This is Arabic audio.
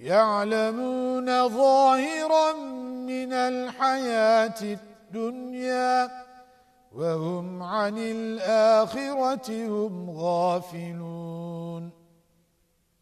يعلمون ظاهرا من الحياة الدنيا وهم عن الآخرة هم غافلون